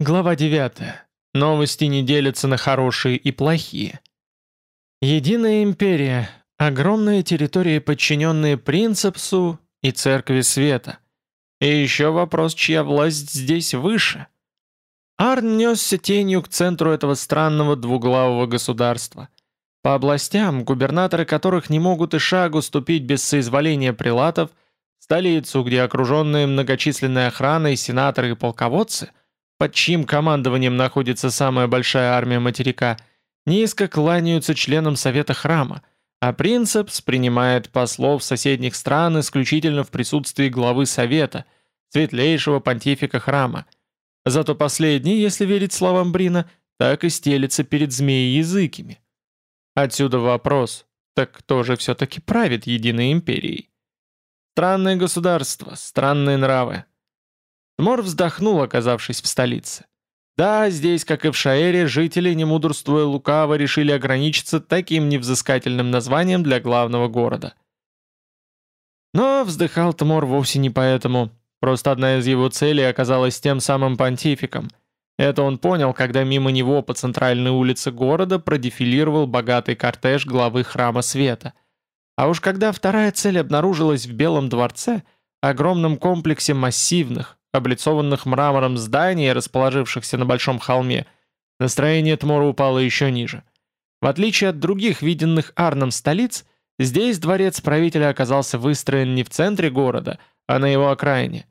Глава 9. Новости не делятся на хорошие и плохие. Единая империя. Огромные территории, подчиненные принципсу и церкви света. И еще вопрос, чья власть здесь выше. Арн несся тенью к центру этого странного двуглавого государства. По областям, губернаторы которых не могут и шагу ступить без соизволения прилатов, столицу, где окруженные многочисленной охраной сенаторы и полководцы – под чьим командованием находится самая большая армия материка, низко кланяются членам Совета Храма, а принцепс принимает послов соседних стран исключительно в присутствии главы Совета, светлейшего понтифика Храма. Зато последний, если верить словам Брина, так и стелится перед змеи-языкими. Отсюда вопрос, так кто же все-таки правит Единой Империей? Странное государство, странные нравы. Мор вздохнул, оказавшись в столице. Да, здесь, как и в Шаэре, жители, не мудрствуя лукаво, решили ограничиться таким невзыскательным названием для главного города. Но вздыхал Тмор вовсе не поэтому. Просто одна из его целей оказалась тем самым понтификом. Это он понял, когда мимо него по центральной улице города продефилировал богатый кортеж главы Храма Света. А уж когда вторая цель обнаружилась в Белом дворце, огромном комплексе массивных, облицованных мрамором зданий, расположившихся на большом холме, настроение Тмора упало еще ниже. В отличие от других виденных Арном столиц, здесь дворец правителя оказался выстроен не в центре города, а на его окраине.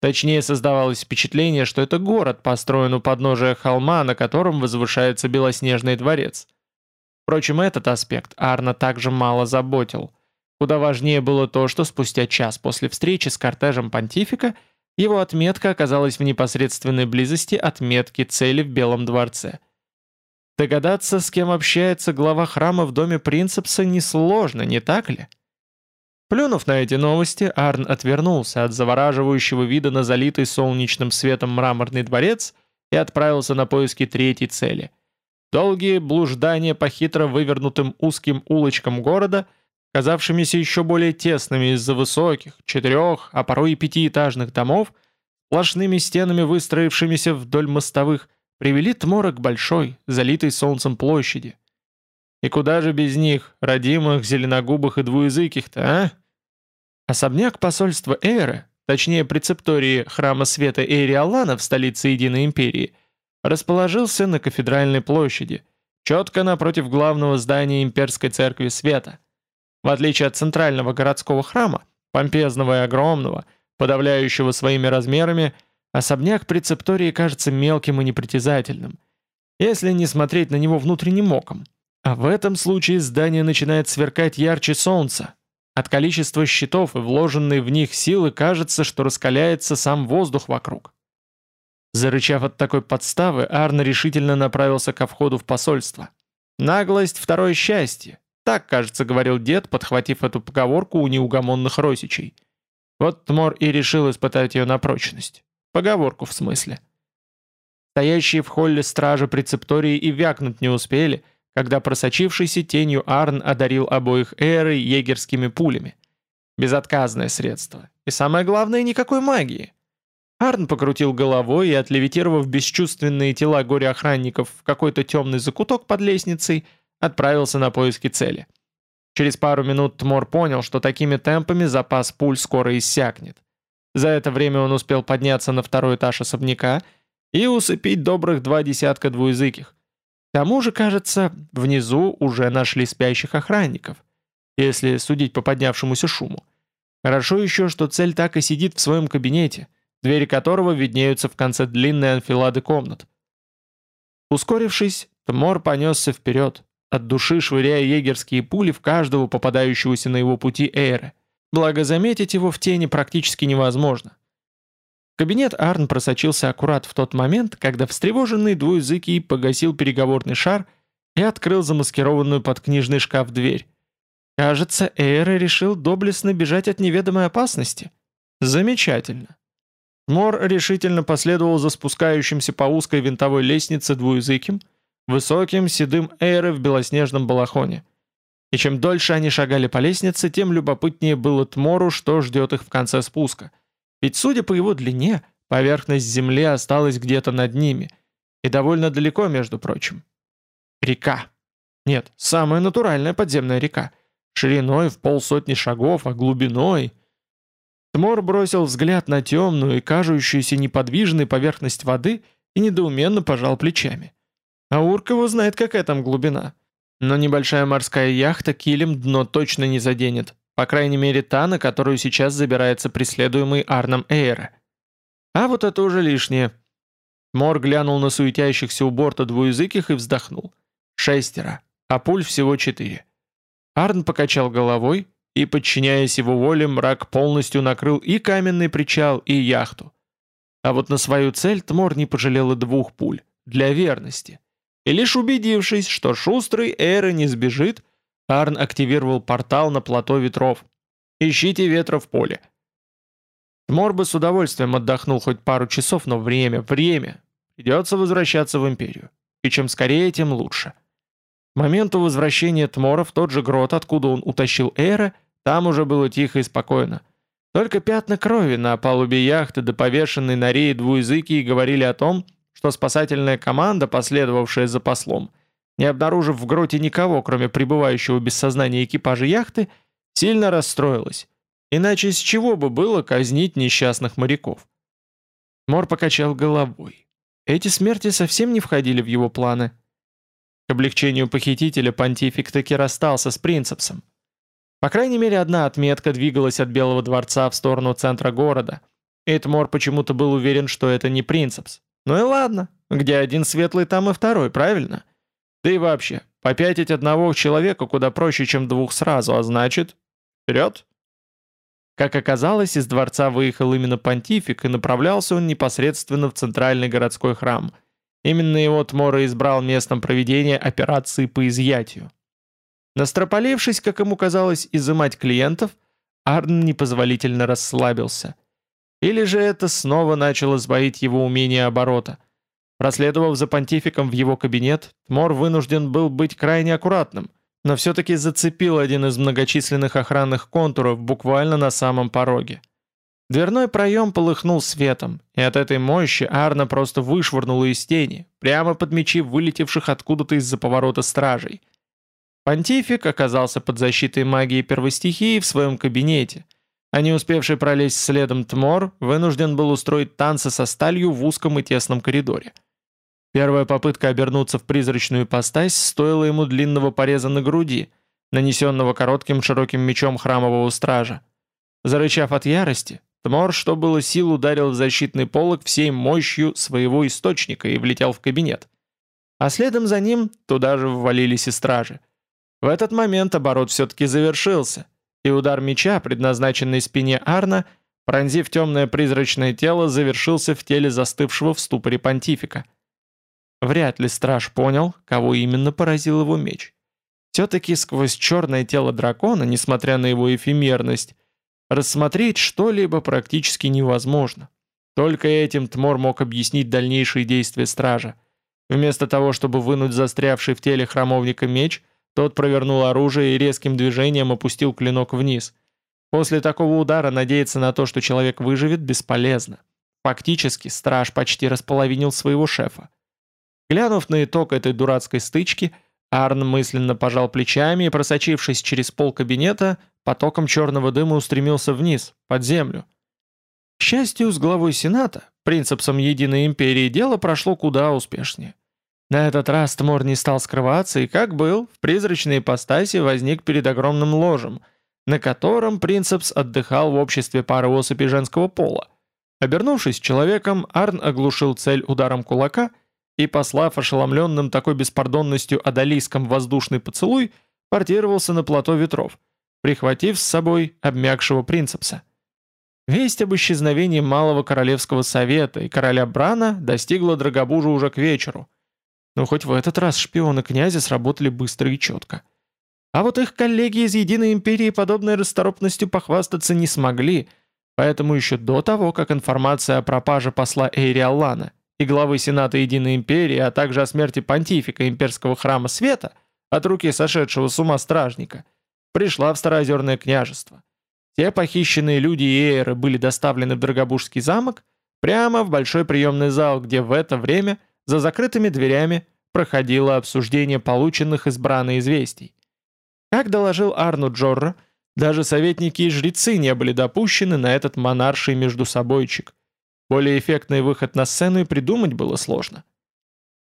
Точнее, создавалось впечатление, что это город построен у подножия холма, на котором возвышается Белоснежный дворец. Впрочем, этот аспект Арна также мало заботил. Куда важнее было то, что спустя час после встречи с кортежем понтифика – его отметка оказалась в непосредственной близости от метки цели в Белом дворце. Догадаться, с кем общается глава храма в доме принцепса, несложно, не так ли? Плюнув на эти новости, Арн отвернулся от завораживающего вида на залитый солнечным светом мраморный дворец и отправился на поиски третьей цели. Долгие блуждания по хитро вывернутым узким улочкам города – казавшимися еще более тесными из-за высоких, четырех, а порой и пятиэтажных домов, сплошными стенами выстроившимися вдоль мостовых, привели Тмора к большой, залитой солнцем площади. И куда же без них, родимых, зеленогубых и двуязыких-то, а? Особняк посольства Эйры, точнее прецептории храма света Эйриалана в столице Единой Империи, расположился на кафедральной площади, четко напротив главного здания Имперской Церкви Света – в отличие от центрального городского храма, помпезного и огромного, подавляющего своими размерами, особняк прецептории кажется мелким и непритязательным, если не смотреть на него внутренним оком. А в этом случае здание начинает сверкать ярче солнца. От количества щитов и вложенной в них силы кажется, что раскаляется сам воздух вокруг. Зарычав от такой подставы, Арн решительно направился ко входу в посольство. Наглость — второе счастье, так, кажется, говорил дед, подхватив эту поговорку у неугомонных росичей. Вот Тмор и решил испытать ее на прочность. Поговорку в смысле. Стоящие в холле стражи прецептории и вякнуть не успели, когда просочившийся тенью Арн одарил обоих Эры егерскими пулями. Безотказное средство. И самое главное, никакой магии. Арн покрутил головой и, отлевитировав бесчувственные тела горе-охранников в какой-то темный закуток под лестницей, отправился на поиски цели. Через пару минут Тмор понял, что такими темпами запас пуль скоро иссякнет. За это время он успел подняться на второй этаж особняка и усыпить добрых два десятка двуязыких. К тому же, кажется, внизу уже нашли спящих охранников, если судить по поднявшемуся шуму. Хорошо еще, что цель так и сидит в своем кабинете, двери которого виднеются в конце длинной анфилады комнат. Ускорившись, Тмор понесся вперед, от души швыряя егерские пули в каждого попадающегося на его пути эйра. Благо заметить его в тени практически невозможно. В кабинет Арн просочился аккурат в тот момент, когда встревоженный двуязыкий погасил переговорный шар и открыл замаскированную под книжный шкаф дверь. Кажется, Эйра решил доблестно бежать от неведомой опасности. Замечательно. Мор решительно последовал за спускающимся по узкой винтовой лестнице двуязыким, высоким седым Эйры в белоснежном балахоне. И чем дольше они шагали по лестнице, тем любопытнее было Тмору, что ждет их в конце спуска. Ведь, судя по его длине, поверхность земли осталась где-то над ними. И довольно далеко, между прочим. Река. Нет, самая натуральная подземная река. Шириной в полсотни шагов, а глубиной... Тмор бросил взгляд на темную и кажущуюся неподвижной поверхность воды и недоуменно пожал плечами. А Урк его знает, какая там глубина. Но небольшая морская яхта килем дно точно не заденет. По крайней мере, та, на которую сейчас забирается преследуемый Арном Эйра. А вот это уже лишнее. Мор глянул на суетящихся у борта двуязыких и вздохнул. Шестеро, а пуль всего четыре. Арн покачал головой, и, подчиняясь его воле, мрак полностью накрыл и каменный причал, и яхту. А вот на свою цель Тмор не пожалел и двух пуль, для верности. И лишь убедившись, что шустрый Эра не сбежит, Арн активировал портал на плато ветров. «Ищите ветра в поле». Тмор бы с удовольствием отдохнул хоть пару часов, но время, время. Придется возвращаться в Империю. И чем скорее, тем лучше. К моменту возвращения Тмора в тот же грот, откуда он утащил Эра, там уже было тихо и спокойно. Только пятна крови на палубе яхты да повешенной на рее двуязыки говорили о том, что спасательная команда, последовавшая за послом, не обнаружив в гроте никого, кроме пребывающего без сознания экипажа яхты, сильно расстроилась. Иначе с чего бы было казнить несчастных моряков? Мор покачал головой. Эти смерти совсем не входили в его планы. К облегчению похитителя понтифик таки расстался с принцепсом. По крайней мере, одна отметка двигалась от Белого дворца в сторону центра города. Эйтмор почему-то был уверен, что это не принцепс. Ну и ладно, где один светлый, там и второй, правильно? Да и вообще, попятить одного человека куда проще, чем двух сразу, а значит... Вперед! Как оказалось, из дворца выехал именно понтифик, и направлялся он непосредственно в центральный городской храм. Именно его Тмора избрал местом проведения операции по изъятию. Настропалившись, как ему казалось, изымать клиентов, Арн непозволительно расслабился. Или же это снова начало сбоить его умение оборота. Проследовав за понтификом в его кабинет, Тмор вынужден был быть крайне аккуратным, но все-таки зацепил один из многочисленных охранных контуров буквально на самом пороге. Дверной проем полыхнул светом, и от этой мощи Арна просто вышвырнула из тени, прямо под мечи вылетевших откуда-то из-за поворота стражей. Понтифик оказался под защитой магии первостихии в своем кабинете, а не успевший пролезть следом Тмор вынужден был устроить танцы со сталью в узком и тесном коридоре. Первая попытка обернуться в призрачную ипостась стоила ему длинного пореза на груди, нанесенного коротким широким мечом храмового стража. Зарычав от ярости, Тмор, что было сил, ударил в защитный полог всей мощью своего источника и влетел в кабинет. А следом за ним туда же ввалились и стражи. В этот момент оборот все-таки завершился, и удар меча, предназначенный спине Арна, пронзив темное призрачное тело, завершился в теле застывшего в ступоре понтифика. Вряд ли страж понял, кого именно поразил его меч. Все-таки сквозь черное тело дракона, несмотря на его эфемерность, рассмотреть что-либо практически невозможно. Только этим Тмор мог объяснить дальнейшие действия стража. Вместо того, чтобы вынуть застрявший в теле храмовника меч, тот провернул оружие и резким движением опустил клинок вниз. После такого удара надеяться на то, что человек выживет, бесполезно. Фактически, страж почти располовинил своего шефа. Глянув на итог этой дурацкой стычки, Арн мысленно пожал плечами и, просочившись через пол кабинета, потоком черного дыма устремился вниз, под землю. К счастью, с главой Сената, принципсом Единой Империи, дело прошло куда успешнее. На этот раз Тмор не стал скрываться и, как был, в призрачной ипостаси возник перед огромным ложем, на котором принцепс отдыхал в обществе пары особей женского пола. Обернувшись человеком, Арн оглушил цель ударом кулака и, послав ошеломленным такой беспардонностью адалийском воздушный поцелуй, портировался на плато ветров, прихватив с собой обмякшего принцепса. Весть об исчезновении Малого Королевского Совета и короля Брана достигла Драгобужа уже к вечеру – но хоть в этот раз шпионы князя сработали быстро и четко. А вот их коллеги из Единой Империи подобной расторопностью похвастаться не смогли, поэтому еще до того, как информация о пропаже посла Эйри Аллана и главы Сената Единой Империи, а также о смерти понтифика Имперского Храма Света от руки сошедшего с ума стражника, пришла в Староозерное княжество. Те похищенные люди и эйры были доставлены в Драгобужский замок, Прямо в большой приемный зал, где в это время, за закрытыми дверями, проходило обсуждение полученных из Брана известий. Как доложил Арну Джорро, даже советники и жрецы не были допущены на этот монарший междусобойчик. Более эффектный выход на сцену и придумать было сложно.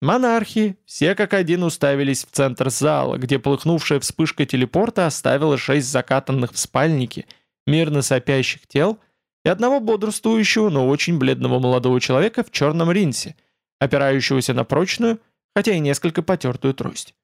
Монархи все как один уставились в центр зала, где полыхнувшая вспышка телепорта оставила шесть закатанных в спальнике, мирно сопящих тел и одного бодрствующего, но очень бледного молодого человека в черном ринсе, опирающегося на прочную, хотя и несколько потертую трость.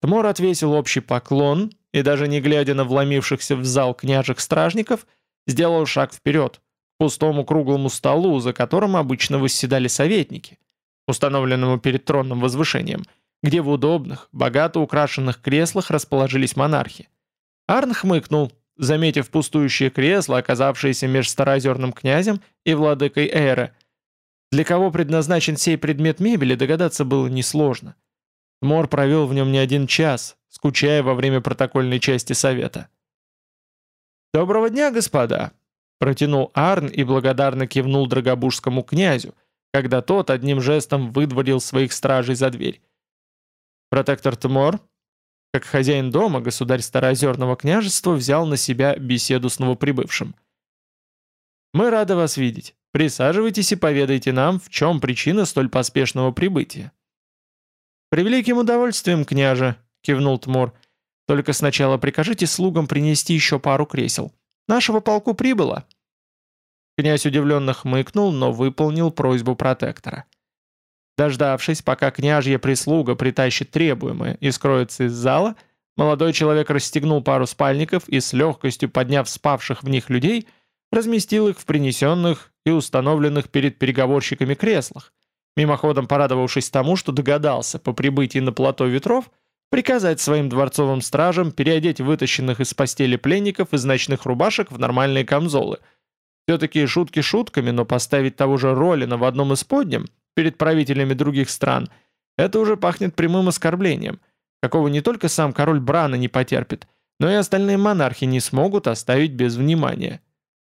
Тмор отвесил общий поклон и, даже не глядя на вломившихся в зал княжих стражников, сделал шаг вперед, к пустому круглому столу, за которым обычно восседали советники, установленному перед тронным возвышением, где в удобных, богато украшенных креслах расположились монархи. Арн хмыкнул, заметив пустующее кресло, оказавшееся меж староозерным князем и владыкой Эйры. Для кого предназначен сей предмет мебели, догадаться было несложно. Мор провел в нем не один час, скучая во время протокольной части совета. «Доброго дня, господа!» Протянул Арн и благодарно кивнул драгобужскому князю, когда тот одним жестом выдворил своих стражей за дверь. Протектор Тмор, как хозяин дома, государь Староозерного княжества взял на себя беседу с новоприбывшим. «Мы рады вас видеть. Присаживайтесь и поведайте нам, в чем причина столь поспешного прибытия». «Превеликим удовольствием, княже», — кивнул Тмор. «Только сначала прикажите слугам принести еще пару кресел. Нашего полку прибыло». Князь удивленно хмыкнул, но выполнил просьбу протектора. Дождавшись, пока княжья прислуга притащит требуемое и скроется из зала, молодой человек расстегнул пару спальников и с легкостью подняв спавших в них людей, разместил их в принесенных и установленных перед переговорщиками креслах, мимоходом порадовавшись тому, что догадался по прибытии на плато ветров приказать своим дворцовым стражам переодеть вытащенных из постели пленников из ночных рубашек в нормальные камзолы – все-таки шутки шутками, но поставить того же Ролина в одном из подням перед правителями других стран – это уже пахнет прямым оскорблением, какого не только сам король Брана не потерпит, но и остальные монархи не смогут оставить без внимания.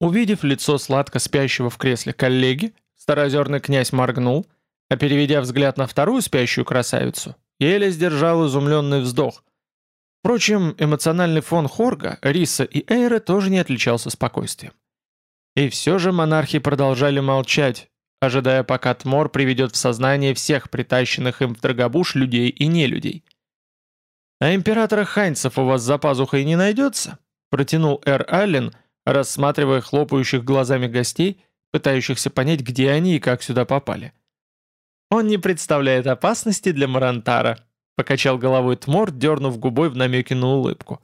Увидев лицо сладко спящего в кресле коллеги, старозерный князь моргнул, а переведя взгляд на вторую спящую красавицу, еле сдержал изумленный вздох. Впрочем, эмоциональный фон Хорга, Риса и Эйра тоже не отличался спокойствием. И все же монархи продолжали молчать, ожидая, пока Тмор приведет в сознание всех притащенных им в Драгобуш людей и нелюдей. «А императора Хайнцев у вас за пазухой не найдется?» протянул Эр Аллен, рассматривая хлопающих глазами гостей, пытающихся понять, где они и как сюда попали. «Он не представляет опасности для Марантара», покачал головой Тмор, дернув губой в намеке на улыбку.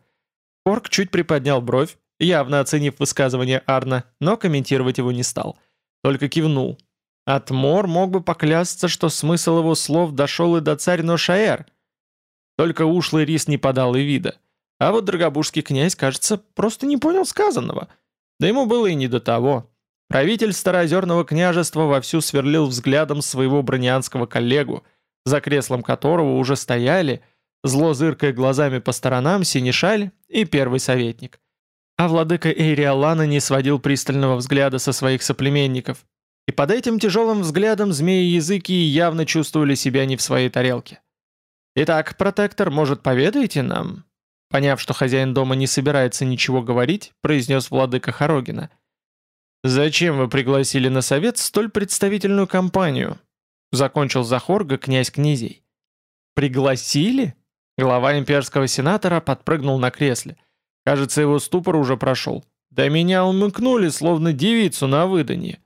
Корк чуть приподнял бровь, явно оценив высказывание Арна, но комментировать его не стал. Только кивнул. Атмор мог бы поклясться, что смысл его слов дошел и до царь Ношаэр. Только ушлый рис не подал и вида. А вот драгобужский князь, кажется, просто не понял сказанного. Да ему было и не до того. Правитель Староозерного княжества вовсю сверлил взглядом своего бронианского коллегу, за креслом которого уже стояли, зло зыркая глазами по сторонам, синешаль и первый советник. А владыка Эйриалана не сводил пристального взгляда со своих соплеменников. И под этим тяжелым взглядом змеи-языки явно чувствовали себя не в своей тарелке. «Итак, протектор, может, поведаете нам?» Поняв, что хозяин дома не собирается ничего говорить, произнес владыка Хорогина. «Зачем вы пригласили на совет столь представительную компанию?» Закончил Захорга князь князей. «Пригласили?» Глава имперского сенатора подпрыгнул на кресле – Кажется, его ступор уже прошел. До меня умыкнули, словно девицу на выданье.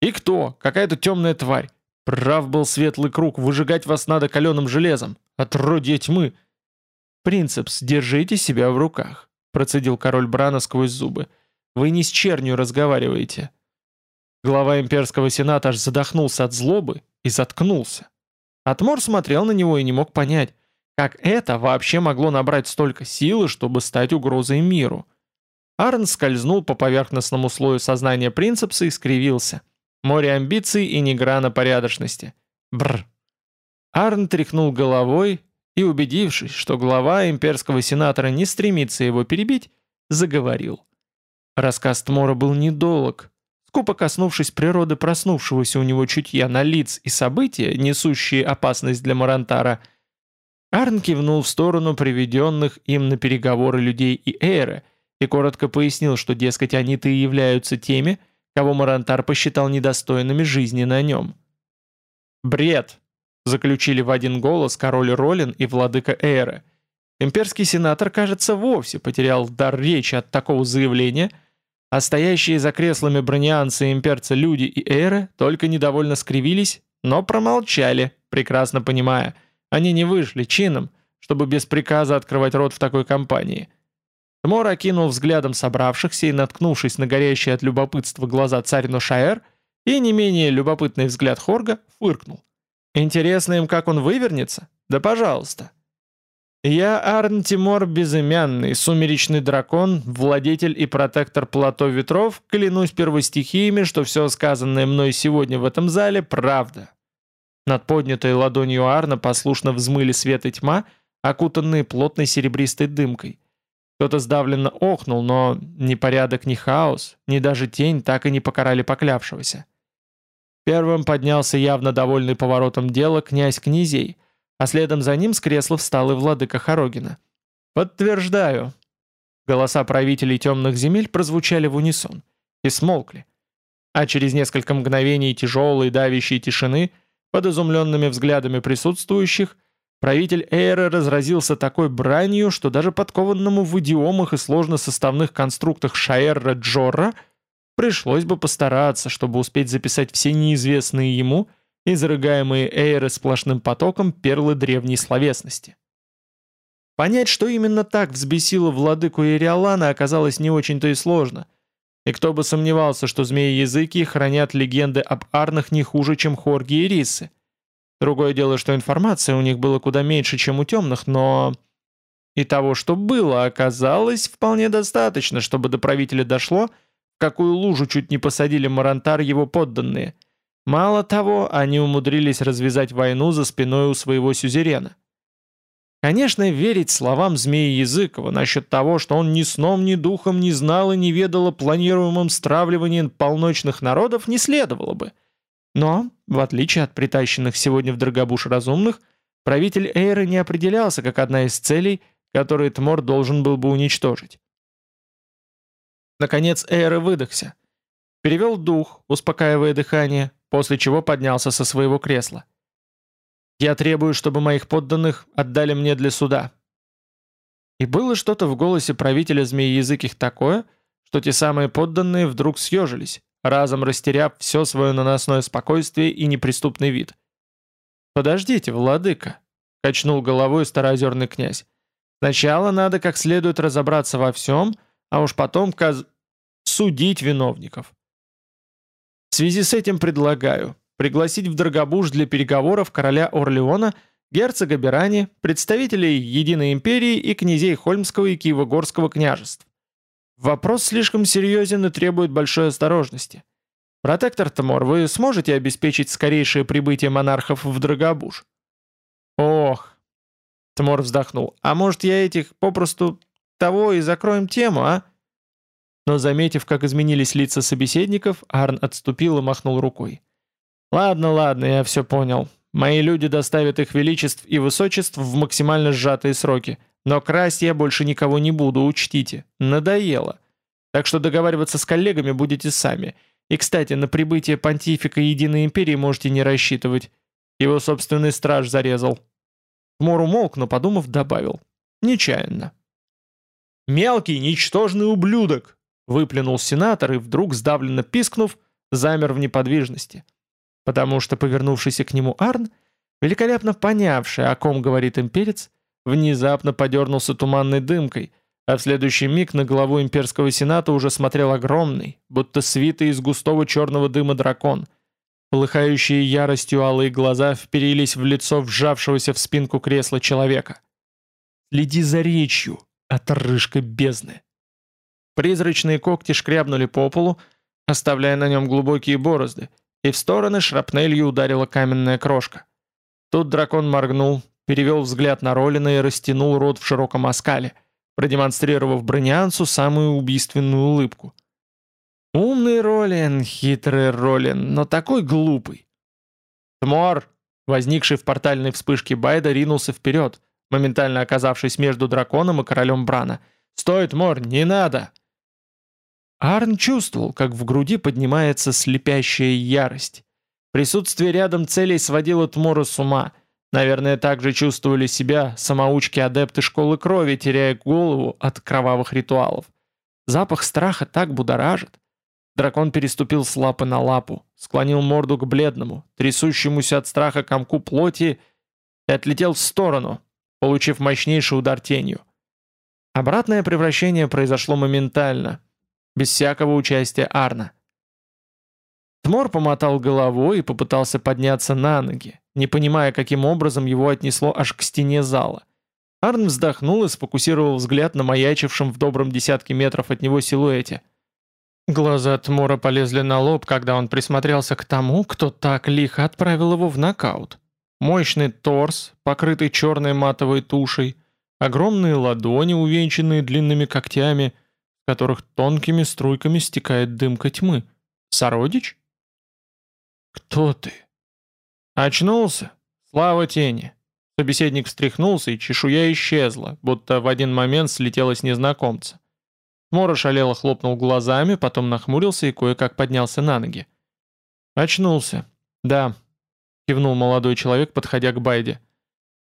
И кто? Какая-то темная тварь. Прав был светлый круг, выжигать вас надо каленым железом. Отродье тьмы. «Принцепс, держите себя в руках», — процедил король Брана сквозь зубы. «Вы не с чернью разговариваете». Глава имперского сената аж задохнулся от злобы и заткнулся. Атмор смотрел на него и не мог понять, как это вообще могло набрать столько силы, чтобы стать угрозой миру? Арн скользнул по поверхностному слою сознания принцепса и скривился. Море амбиций и ни порядочности. Бр. Арн тряхнул головой и, убедившись, что глава имперского сенатора не стремится его перебить, заговорил. Рассказ Тмора был недолг. скупо коснувшись природы проснувшегося у него чутья на лиц и события, несущие опасность для Марантара, Арн кивнул в сторону приведенных им на переговоры людей и Эйры и коротко пояснил, что, дескать, они-то и являются теми, кого Марантар посчитал недостойными жизни на нем. «Бред!» — заключили в один голос король Ролин и владыка Эйры. Имперский сенатор, кажется, вовсе потерял дар речи от такого заявления — а стоящие за креслами бронианцы и имперцы люди и эры только недовольно скривились, но промолчали, прекрасно понимая, они не вышли чином, чтобы без приказа открывать рот в такой компании. Тмор окинул взглядом собравшихся и, наткнувшись на горящие от любопытства глаза царь Ношаэр и не менее любопытный взгляд Хорга, фыркнул. «Интересно им, как он вывернется? Да пожалуйста!» «Я Арн Тимор Безымянный, сумеречный дракон, владетель и протектор плато ветров, клянусь первостихиями, что все сказанное мной сегодня в этом зале – правда». Над поднятой ладонью Арна послушно взмыли свет и тьма, окутанные плотной серебристой дымкой. Кто-то сдавленно охнул, но ни порядок, ни хаос, ни даже тень так и не покарали поклявшегося. Первым поднялся явно довольный поворотом дела князь князей – а следом за ним с кресла встал и владыка Хорогина. «Подтверждаю». Голоса правителей темных земель прозвучали в унисон и смолкли. А через несколько мгновений тяжелой давящей тишины, под изумленными взглядами присутствующих, правитель Эйра разразился такой бранью, что даже подкованному в идиомах и сложно-составных конструктах Шаэрра Джорра пришлось бы постараться, чтобы успеть записать все неизвестные ему – изрыгаемые эйры сплошным потоком перлы древней словесности. Понять, что именно так взбесило владыку Ириолана, оказалось не очень-то и сложно. И кто бы сомневался, что змеи-языки хранят легенды об арнах не хуже, чем хорги и рисы. Другое дело, что информации у них было куда меньше, чем у темных, но... И того, что было, оказалось вполне достаточно, чтобы до правителя дошло, какую лужу чуть не посадили Марантар его подданные – Мало того, они умудрились развязать войну за спиной у своего сюзерена. Конечно, верить словам змеи Языкова насчет того, что он ни сном, ни духом не знал и не ведал о планируемом стравливании полночных народов, не следовало бы. Но, в отличие от притащенных сегодня в Драгобуш разумных, правитель Эйры не определялся как одна из целей, которые Тмор должен был бы уничтожить. Наконец Эйра выдохся. Перевел дух, успокаивая дыхание, после чего поднялся со своего кресла. «Я требую, чтобы моих подданных отдали мне для суда». И было что-то в голосе правителя змеи-языких такое, что те самые подданные вдруг съежились, разом растеряв все свое наносное спокойствие и неприступный вид. «Подождите, владыка», — качнул головой староозерный князь. «Сначала надо как следует разобраться во всем, а уж потом каз... судить виновников. В связи с этим предлагаю пригласить в Драгобуш для переговоров короля Орлеона, герцога Берани, представителей Единой империи и князей Хольмского и Киево-Горского княжеств. Вопрос слишком серьезен и требует большой осторожности. Протектор Тамор, вы сможете обеспечить скорейшее прибытие монархов в Драгобуш? Ох, Тмор вздохнул. А может я этих попросту того и закроем тему, а? Но заметив, как изменились лица собеседников, Арн отступил и махнул рукой. «Ладно, ладно, я все понял. Мои люди доставят их величеств и высочеств в максимально сжатые сроки. Но красть я больше никого не буду, учтите. Надоело. Так что договариваться с коллегами будете сами. И, кстати, на прибытие понтифика Единой Империи можете не рассчитывать. Его собственный страж зарезал». Мор умолк, но, подумав, добавил. «Нечаянно». «Мелкий, ничтожный ублюдок!» Выплюнул сенатор и вдруг, сдавленно пискнув, замер в неподвижности. Потому что повернувшийся к нему Арн, великолепно понявший, о ком говорит имперец, внезапно подернулся туманной дымкой, а в следующий миг на главу имперского сената уже смотрел огромный, будто свитый из густого черного дыма дракон. Полыхающие яростью алые глаза вперились в лицо вжавшегося в спинку кресла человека. «Следи за речью, отрыжка бездны!» Призрачные когти шкрябнули по полу, оставляя на нем глубокие борозды, и в стороны шрапнелью ударила каменная крошка. Тут дракон моргнул, перевел взгляд на Ролина и растянул рот в широком оскале, продемонстрировав бронианцу самую убийственную улыбку. Умный Ролин, хитрый Ролин, но такой глупый. Тмор, возникший в портальной вспышке Байда, ринулся вперед, моментально оказавшись между драконом и королем Брана. «Стой, Тмор, не надо!» Арн чувствовал, как в груди поднимается слепящая ярость. Присутствие рядом целей сводило Тмора с ума. Наверное, так же чувствовали себя самоучки-адепты школы крови, теряя голову от кровавых ритуалов. Запах страха так будоражит. Дракон переступил с лапы на лапу, склонил морду к бледному, трясущемуся от страха комку плоти и отлетел в сторону, получив мощнейший удар тенью. Обратное превращение произошло моментально, без всякого участия Арна. Тмор помотал головой и попытался подняться на ноги, не понимая, каким образом его отнесло аж к стене зала. Арн вздохнул и сфокусировал взгляд на маячившем в добром десятке метров от него силуэте. Глаза Тмора полезли на лоб, когда он присмотрелся к тому, кто так лихо отправил его в нокаут. Мощный торс, покрытый черной матовой тушей, огромные ладони, увенчанные длинными когтями, которых тонкими струйками стекает дымка тьмы. Сородич? «Кто ты?» «Очнулся? Слава тени!» Собеседник встряхнулся, и чешуя исчезла, будто в один момент слетела с незнакомца. Мора шалело хлопнул глазами, потом нахмурился и кое-как поднялся на ноги. «Очнулся. Да», — кивнул молодой человек, подходя к Байде.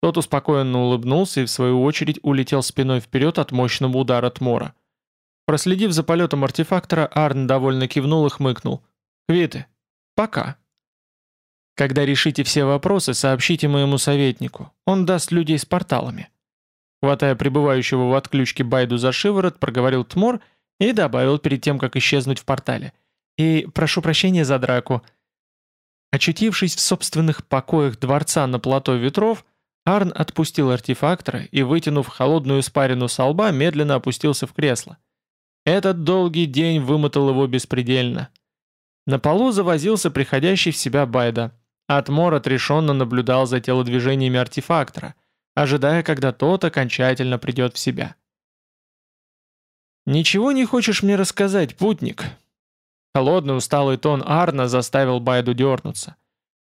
Тот успокоенно улыбнулся и в свою очередь улетел спиной вперед от мощного удара Тмора. Проследив за полетом артефактора, Арн довольно кивнул и хмыкнул. «Квиты. Пока». «Когда решите все вопросы, сообщите моему советнику. Он даст людей с порталами». Хватая пребывающего в отключке Байду за шиворот, проговорил Тмор и добавил перед тем, как исчезнуть в портале. «И прошу прощения за драку». Очутившись в собственных покоях дворца на плато ветров, Арн отпустил артефактора и, вытянув холодную спарину со лба, медленно опустился в кресло. Этот долгий день вымотал его беспредельно. На полу завозился приходящий в себя Байда. Атмор отрешенно наблюдал за телодвижениями артефактора – ожидая, когда тот окончательно придет в себя. «Ничего не хочешь мне рассказать, путник?» Холодный усталый тон Арна заставил Байду дернуться.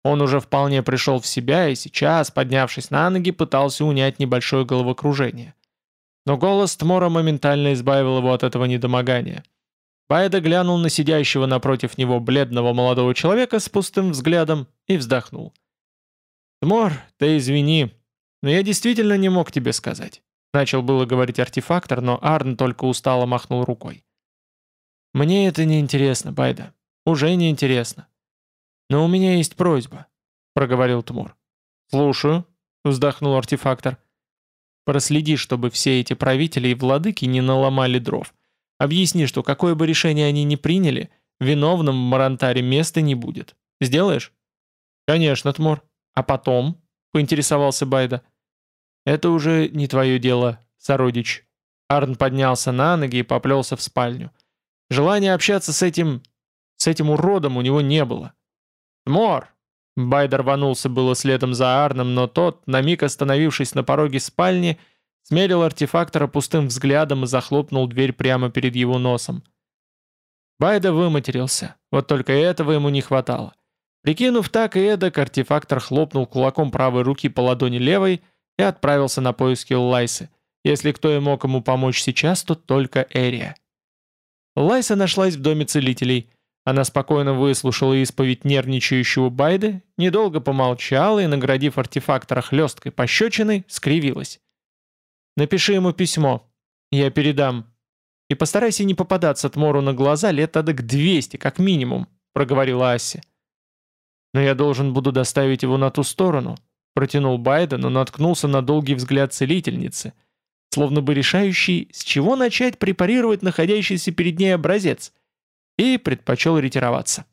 Он уже вполне пришел в себя и сейчас, поднявшись на ноги, пытался унять небольшое головокружение. Но голос Тмора моментально избавил его от этого недомогания. Байда глянул на сидящего напротив него бледного молодого человека с пустым взглядом и вздохнул. «Тмор, ты извини, но я действительно не мог тебе сказать. Начал было говорить артефактор, но Арн только устало махнул рукой. Мне это не интересно, Байда. Уже не интересно. Но у меня есть просьба, проговорил Тмур. Слушаю, вздохнул артефактор. Проследи, чтобы все эти правители и владыки не наломали дров. Объясни, что какое бы решение они ни приняли, виновным в Марантаре места не будет. Сделаешь? Конечно, Тмор. А потом? — поинтересовался Байда. «Это уже не твое дело, сородич». Арн поднялся на ноги и поплелся в спальню. Желания общаться с этим... с этим уродом у него не было. «Мор!» Байда рванулся было следом за Арном, но тот, на миг остановившись на пороге спальни, смерил артефактора пустым взглядом и захлопнул дверь прямо перед его носом. Байда выматерился, вот только этого ему не хватало. Прикинув так и эдак, артефактор хлопнул кулаком правой руки по ладони левой и отправился на поиски Лайсы. Если кто и мог ему помочь сейчас, то только Эрия. Лайса нашлась в доме целителей. Она спокойно выслушала исповедь нервничающего Байды, недолго помолчала и, наградив артефактора хлесткой пощечиной, скривилась. «Напиши ему письмо. Я передам. И постарайся не попадаться Тмору на глаза лет адок 200, как минимум», — проговорила Асси. «Но я должен буду доставить его на ту сторону», — протянул Байден, но наткнулся на долгий взгляд целительницы, словно бы решающий, с чего начать препарировать находящийся перед ней образец, и предпочел ретироваться.